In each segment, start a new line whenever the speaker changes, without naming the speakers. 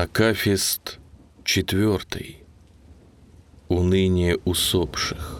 Акафист четвертый. Уныние усопших.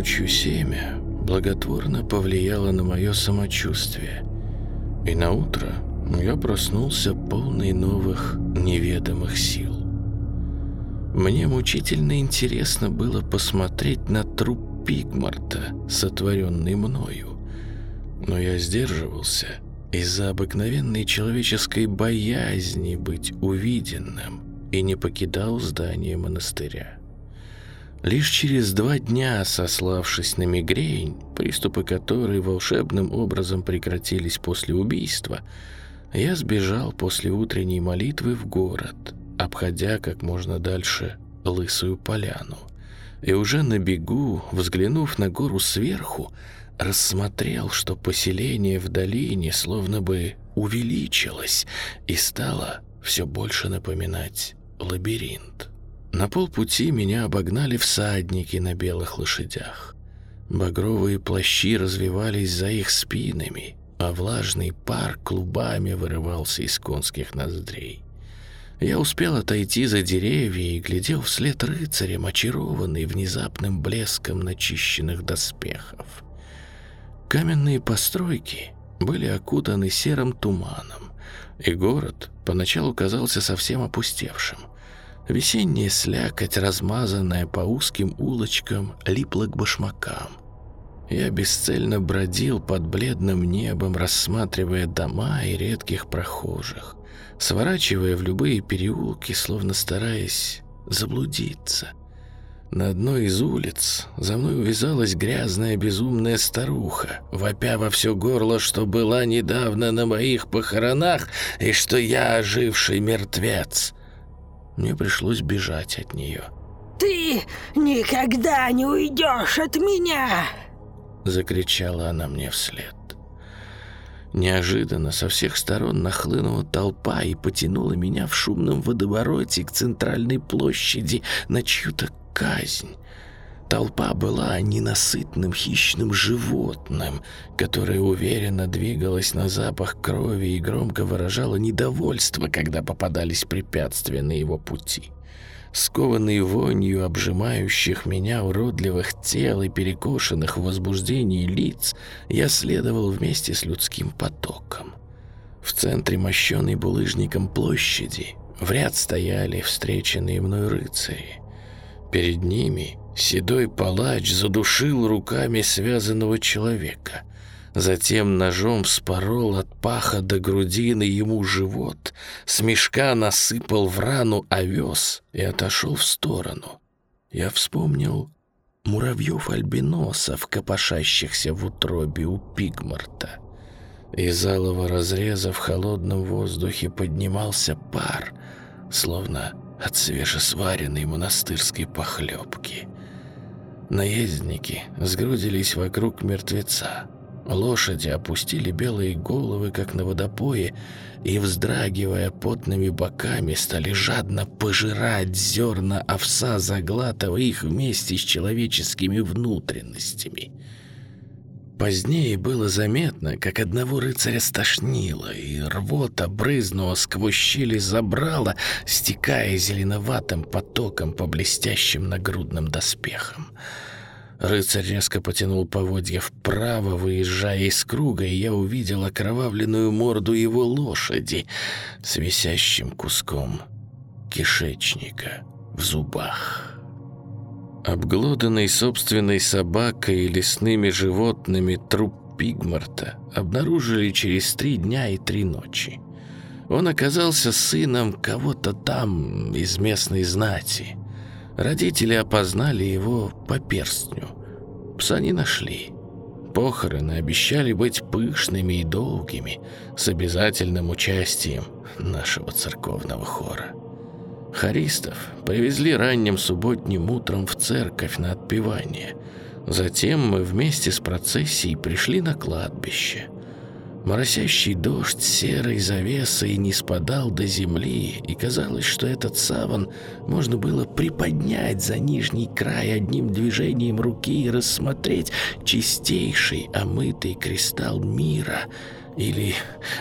Ночью семя благотворно повлияло на мое самочувствие. И на утро я проснулся полный новых неведомых сил. Мне мучительно интересно было посмотреть на труп Пигмарта, сотворенный мною. Но я сдерживался из-за обыкновенной человеческой боязни быть увиденным и не покидал здание монастыря. Лишь через два дня, сославшись на мигрень, приступы которой волшебным образом прекратились после убийства, я сбежал после утренней молитвы в город, обходя как можно дальше Лысую поляну. И уже на бегу, взглянув на гору сверху, рассмотрел, что поселение в долине словно бы увеличилось и стало все больше напоминать лабиринт. На полпути меня обогнали всадники на белых лошадях. Багровые плащи развивались за их спинами, а влажный пар клубами вырывался из конских ноздрей. Я успел отойти за деревья и глядел вслед рыцарям, очарованный внезапным блеском начищенных доспехов. Каменные постройки были окутаны серым туманом, и город поначалу казался совсем опустевшим. Весенняя слякоть, размазанная по узким улочкам, липла к башмакам. Я бесцельно бродил под бледным небом, рассматривая дома и редких прохожих, сворачивая в любые переулки, словно стараясь заблудиться. На одной из улиц за мной увязалась грязная безумная старуха, вопя во все горло, что была недавно на моих похоронах и что я оживший мертвец. Мне пришлось бежать от нее.
«Ты никогда не уйдешь от меня!»
Закричала она мне вслед. Неожиданно со всех сторон нахлынула толпа и потянула меня в шумном водовороте к центральной площади на чью-то казнь. Толпа была ненасытным хищным животным, которое уверенно двигалось на запах крови и громко выражало недовольство, когда попадались препятствия на его пути. Скованный вонью обжимающих меня уродливых тел и перекошенных в возбуждении лиц, я следовал вместе с людским потоком. В центре мощенной булыжником площади в ряд стояли встреченные мной рыцари. Перед ними Седой палач задушил руками связанного человека. Затем ножом спорол от паха до грудины ему живот, с мешка насыпал в рану овес и отошел в сторону. Я вспомнил муравьев-альбиносов, копошащихся в утробе у пигмарта. Из алого разреза в холодном воздухе поднимался пар, словно от свежесваренной монастырской похлебки — Наездники сгрудились вокруг мертвеца. Лошади опустили белые головы, как на водопое, и, вздрагивая потными боками, стали жадно пожирать зерна овса, заглатывая их вместе с человеческими внутренностями. Позднее было заметно, как одного рыцаря стошнило, и рвота брызнула сквозь щели забрала, стекая зеленоватым потоком по блестящим нагрудным доспехам. Рыцарь резко потянул поводья вправо, выезжая из круга, и я увидел окровавленную морду его лошади с висящим куском кишечника в зубах. Обглоданный собственной собакой и лесными животными труп Пигмарта обнаружили через три дня и три ночи. Он оказался сыном кого-то там из местной знати. Родители опознали его по перстню. Пса не нашли. Похороны обещали быть пышными и долгими, с обязательным участием нашего церковного хора. Харистов привезли ранним субботним утром в церковь на отпевание. Затем мы вместе с процессией пришли на кладбище – Моросящий дождь серой завесой не спадал до земли, и казалось, что этот саван можно было приподнять за нижний край одним движением руки и рассмотреть чистейший омытый кристалл мира, или,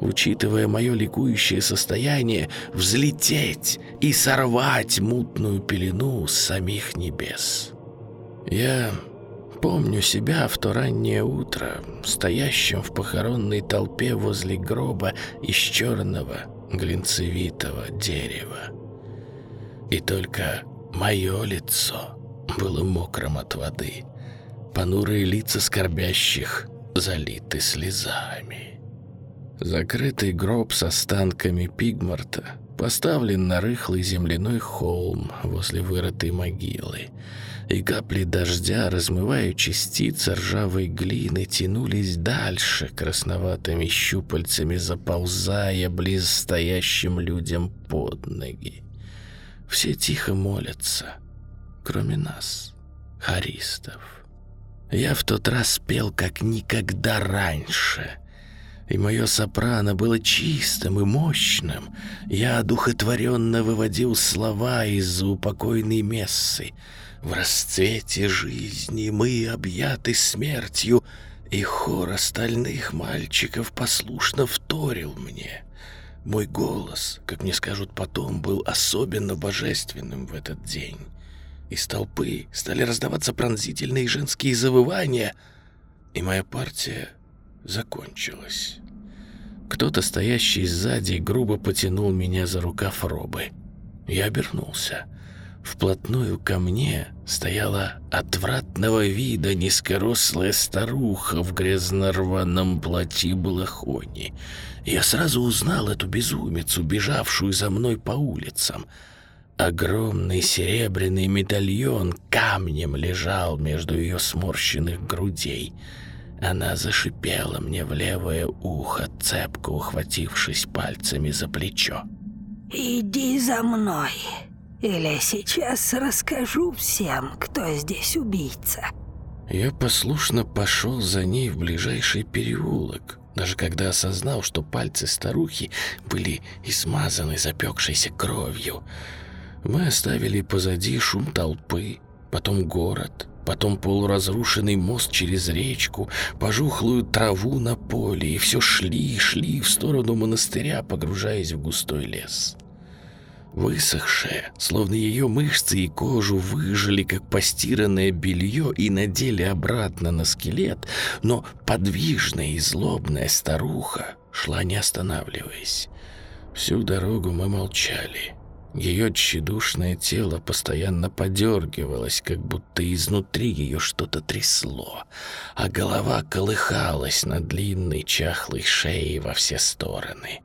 учитывая мое ликующее состояние, взлететь и сорвать мутную пелену с самих небес. Я помню себя в то раннее утро, стоящим в похоронной толпе возле гроба из черного глинцевитого дерева. И только мое лицо было мокрым от воды, понурые лица скорбящих залиты слезами. Закрытый гроб с останками Пигмарта поставлен на рыхлый земляной холм возле вырытой могилы – и капли дождя, размывая частицы ржавой глины, тянулись дальше красноватыми щупальцами, заползая близ стоящим людям под ноги. Все тихо молятся, кроме нас, харистов. Я в тот раз пел как никогда раньше — и мое сопрано было чистым и мощным. Я одухотворенно выводил слова из-за упокойной мессы. В расцвете жизни мы объяты смертью, и хор остальных мальчиков послушно вторил мне. Мой голос, как мне скажут потом, был особенно божественным в этот день. Из толпы стали раздаваться пронзительные женские завывания, и моя партия закончилась. Кто-то, стоящий сзади, грубо потянул меня за рукав робы. Я обернулся. Вплотную ко мне стояла отвратного вида низкорослая старуха в грязно-рваном платье балахони. Я сразу узнал эту безумицу, бежавшую за мной по улицам. Огромный серебряный медальон камнем лежал между ее сморщенных грудей. Она зашипела мне в левое ухо, цепко ухватившись пальцами за плечо.
«Иди за мной!» Или сейчас расскажу всем, кто здесь убийца.
Я послушно пошел за ней в ближайший переулок, даже когда осознал, что пальцы старухи были измазаны запекшейся кровью. Мы оставили позади шум толпы, потом город, потом полуразрушенный мост через речку, пожухлую траву на поле, и все шли и шли в сторону монастыря, погружаясь в густой лес высохшая, словно ее мышцы и кожу выжили, как постиранное белье, и надели обратно на скелет, но подвижная и злобная старуха шла не останавливаясь. Всю дорогу мы молчали. Ее тщедушное тело постоянно подергивалось, как будто изнутри ее что-то трясло, а голова колыхалась на длинной чахлой шее во все стороны.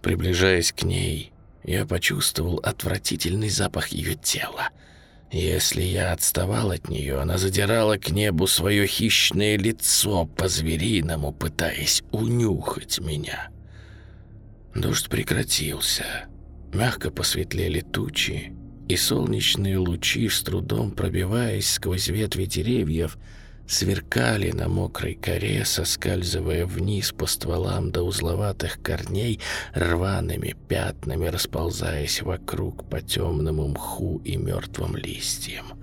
Приближаясь к ней, я почувствовал отвратительный запах ее тела. Если я отставал от нее, она задирала к небу свое хищное лицо по-звериному, пытаясь унюхать меня. Дождь прекратился. Мягко посветлели тучи, и солнечные лучи, с трудом пробиваясь сквозь ветви деревьев, сверкали на мокрой коре, соскальзывая вниз по стволам до узловатых корней, рваными пятнами расползаясь вокруг по темному мху и мертвым листьям.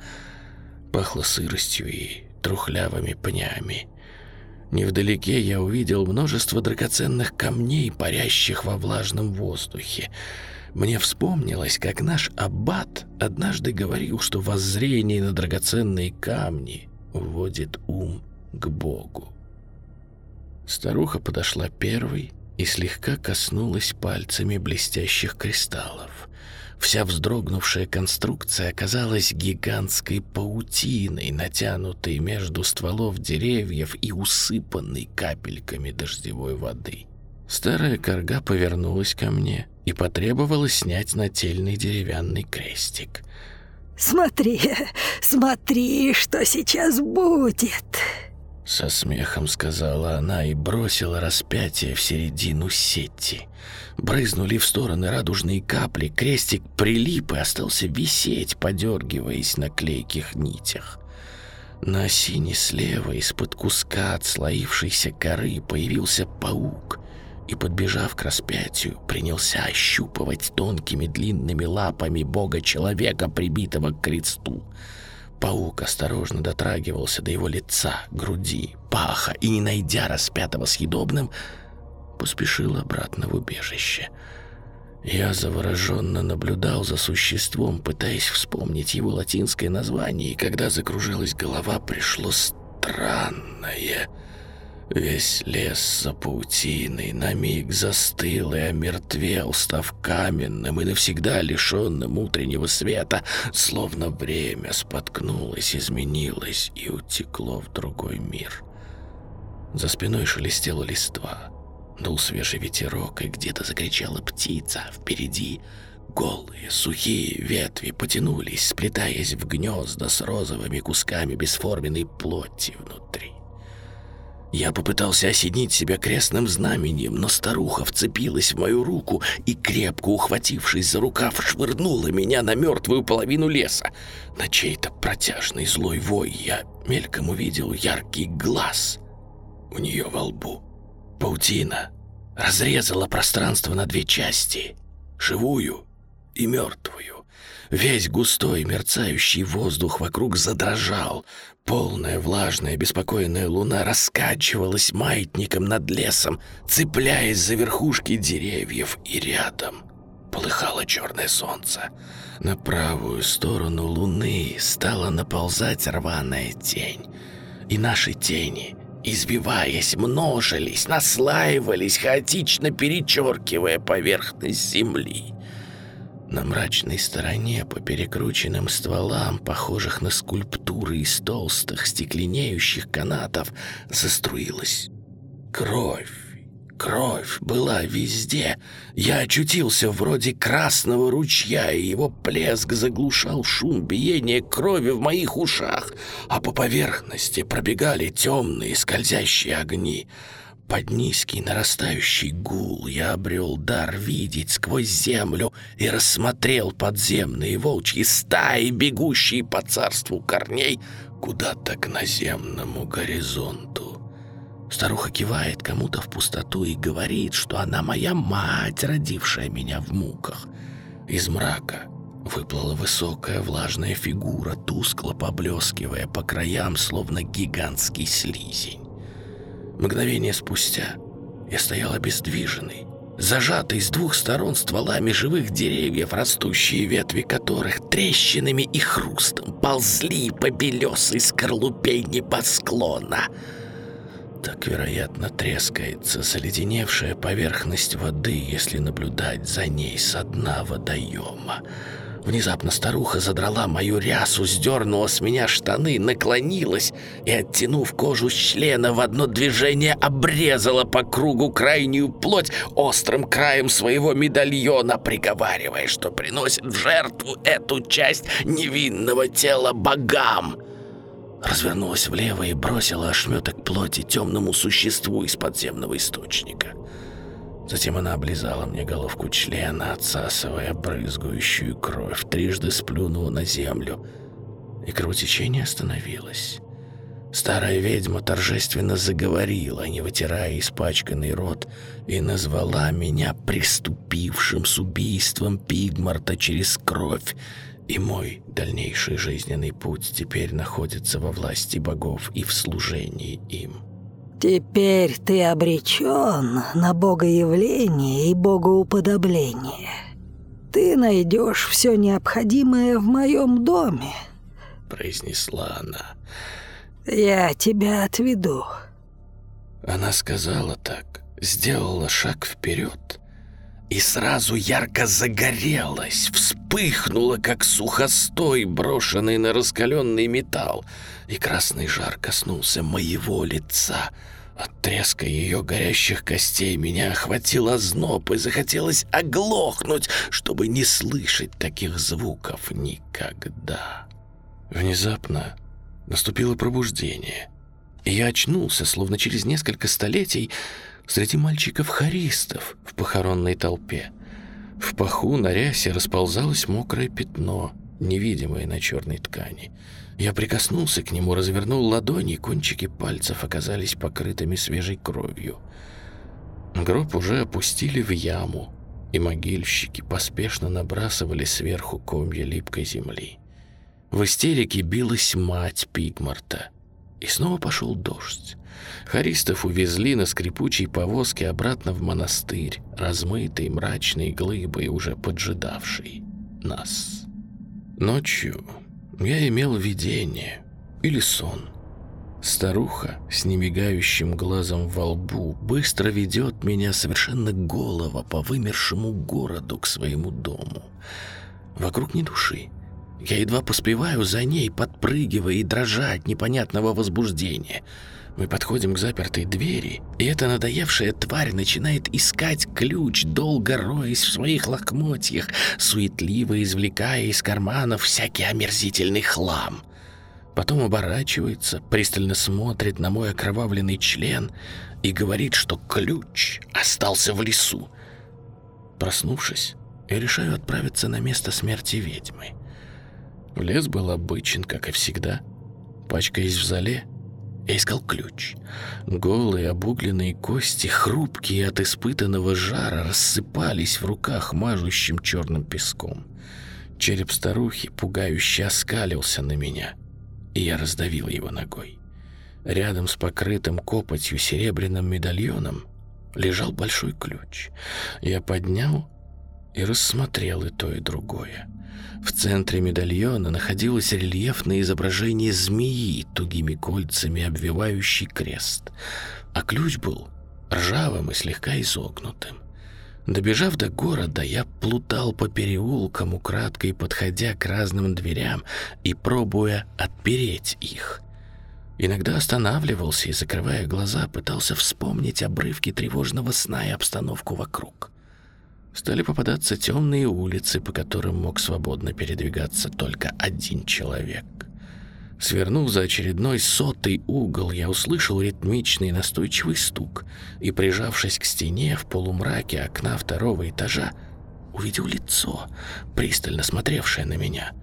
Пахло сыростью и трухлявыми пнями. Невдалеке я увидел множество драгоценных камней, парящих во влажном воздухе. Мне вспомнилось, как наш аббат однажды говорил, что воззрение на драгоценные камни вводит ум к Богу. Старуха подошла первой и слегка коснулась пальцами блестящих кристаллов. Вся вздрогнувшая конструкция оказалась гигантской паутиной, натянутой между стволов деревьев и усыпанной капельками дождевой воды. Старая корга повернулась ко мне и потребовала снять нательный деревянный крестик.
«Смотри, смотри, что сейчас будет!»
Со смехом сказала она и бросила распятие в середину сети. Брызнули в стороны радужные капли, крестик прилип и остался висеть, подергиваясь на клейких нитях. На осине слева из-под куска отслоившейся коры появился паук и, подбежав к распятию, принялся ощупывать тонкими длинными лапами бога-человека, прибитого к кресту. Паук осторожно дотрагивался до его лица, груди, паха и, не найдя распятого съедобным, поспешил обратно в убежище. Я завороженно наблюдал за существом, пытаясь вспомнить его латинское название, и когда закружилась голова, пришло странное — Весь лес за паутиной на миг застыл и омертвел, став каменным и навсегда лишенным утреннего света, словно время споткнулось, изменилось и утекло в другой мир. За спиной шелестела листва, дул свежий ветерок, и где-то закричала птица, впереди голые, сухие ветви потянулись, сплетаясь в гнезда с розовыми кусками бесформенной плоти внутри. Я попытался осенить себя крестным знаменем, но старуха вцепилась в мою руку и, крепко ухватившись за рукав, швырнула меня на мертвую половину леса. На чей-то протяжный злой вой я мельком увидел яркий глаз у нее во лбу. Паутина разрезала пространство на две части — живую и мертвую. Весь густой мерцающий воздух вокруг задрожал. Полная, влажная, беспокойная луна раскачивалась маятником над лесом, цепляясь за верхушки деревьев и рядом. Полыхало черное солнце. На правую сторону луны стала наползать рваная тень. И наши тени, извиваясь, множились, наслаивались, хаотично перечеркивая поверхность земли. На мрачной стороне, по перекрученным стволам, похожих на скульптуры из толстых стекленеющих канатов, заструилась кровь. Кровь была везде. Я очутился вроде красного ручья, и его плеск заглушал шум биения крови в моих ушах, а по поверхности пробегали темные скользящие огни — под низкий нарастающий гул я обрел дар видеть сквозь землю и рассмотрел подземные волчьи стаи, бегущие по царству корней куда-то к наземному горизонту. Старуха кивает кому-то в пустоту и говорит, что она моя мать, родившая меня в муках. Из мрака выплыла высокая влажная фигура, тускло поблескивая по краям, словно гигантский слизень. Мгновение спустя я стоял обездвиженный, зажатый с двух сторон стволами живых деревьев, растущие ветви которых трещинами и хрустом ползли по белесой скорлупе небосклона. Так, вероятно, трескается заледеневшая поверхность воды, если наблюдать за ней со дна водоема. Внезапно старуха задрала мою рясу, сдернула с меня штаны, наклонилась и, оттянув кожу члена, в одно движение обрезала по кругу крайнюю плоть острым краем своего медальона, приговаривая, что приносит в жертву эту часть невинного тела богам. Развернулась влево и бросила ошметок плоти темному существу из подземного источника. Затем она облизала мне головку члена, отсасывая брызгающую кровь, трижды сплюнула на землю, и кровотечение остановилось. Старая ведьма торжественно заговорила, не вытирая испачканный рот, и назвала меня приступившим с убийством Пигмарта через кровь, и мой дальнейший жизненный путь теперь находится во власти богов и в служении им.
Теперь ты обречен на богоявление и богоуподобление. Ты найдешь все необходимое в моем доме,
произнесла она.
Я тебя отведу.
Она сказала так, сделала шаг вперед, и сразу ярко загорелась, вспыхнула, как сухостой, брошенный на раскаленный металл, и красный жар коснулся моего лица. От треска ее горящих костей меня охватил озноб и захотелось оглохнуть, чтобы не слышать таких звуков никогда. Внезапно наступило пробуждение, и я очнулся, словно через несколько столетий, среди мальчиков-хористов в похоронной толпе. В паху на рясе расползалось мокрое пятно, невидимое на черной ткани. Я прикоснулся к нему, развернул ладони, и кончики пальцев оказались покрытыми свежей кровью. Гроб уже опустили в яму, и могильщики поспешно набрасывали сверху комья липкой земли. В истерике билась мать Пигмарта. И снова пошел дождь. Харистов увезли на скрипучей повозке обратно в монастырь, размытый мрачной глыбой, уже поджидавший нас. Ночью я имел видение или сон. Старуха с немигающим глазом во лбу быстро ведет меня совершенно голого по вымершему городу к своему дому. Вокруг ни души. Я едва поспеваю за ней, подпрыгивая и дрожа от непонятного возбуждения — мы подходим к запертой двери, и эта надоевшая тварь начинает искать ключ, долго роясь в своих лохмотьях, суетливо извлекая из карманов всякий омерзительный хлам. Потом оборачивается, пристально смотрит на мой окровавленный член и говорит, что ключ остался в лесу. Проснувшись, я решаю отправиться на место смерти ведьмы. Лес был обычен, как и всегда. Пачкаясь в зале, я искал ключ. Голые обугленные кости, хрупкие от испытанного жара, рассыпались в руках мажущим черным песком. Череп старухи пугающе оскалился на меня, и я раздавил его ногой. Рядом с покрытым копотью серебряным медальоном лежал большой ключ. Я поднял и рассмотрел и то, и другое. В центре медальона находилось рельефное изображение змеи, тугими кольцами обвивающий крест, а ключ был ржавым и слегка изогнутым. Добежав до города, я плутал по переулкам, украдкой подходя к разным дверям и пробуя отпереть их. Иногда останавливался и, закрывая глаза, пытался вспомнить обрывки тревожного сна и обстановку вокруг стали попадаться темные улицы, по которым мог свободно передвигаться только один человек. Свернув за очередной сотый угол, я услышал ритмичный настойчивый стук и, прижавшись к стене в полумраке окна второго этажа, увидел лицо, пристально смотревшее на меня.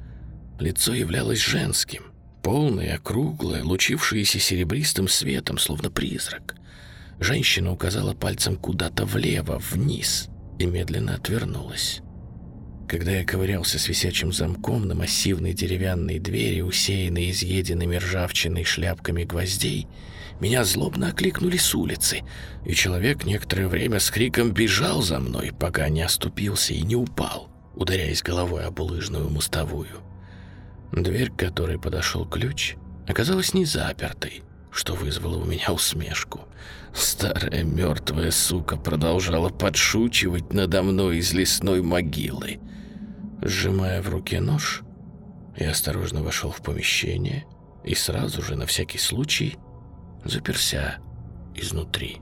Лицо являлось женским, полное, округлое, лучившееся серебристым светом, словно призрак. Женщина указала пальцем куда-то влево, вниз — и медленно отвернулась. Когда я ковырялся с висячим замком на массивной деревянной двери, усеянной изъеденными ржавчиной шляпками гвоздей, меня злобно окликнули с улицы, и человек некоторое время с криком бежал за мной, пока не оступился и не упал, ударяясь головой об улыжную мостовую. Дверь, к которой подошел ключ, оказалась не запертой, что вызвало у меня усмешку. Старая мертвая сука продолжала подшучивать надо мной из лесной могилы. Сжимая в руке нож, я осторожно вошел в помещение и сразу же, на всякий случай, заперся изнутри.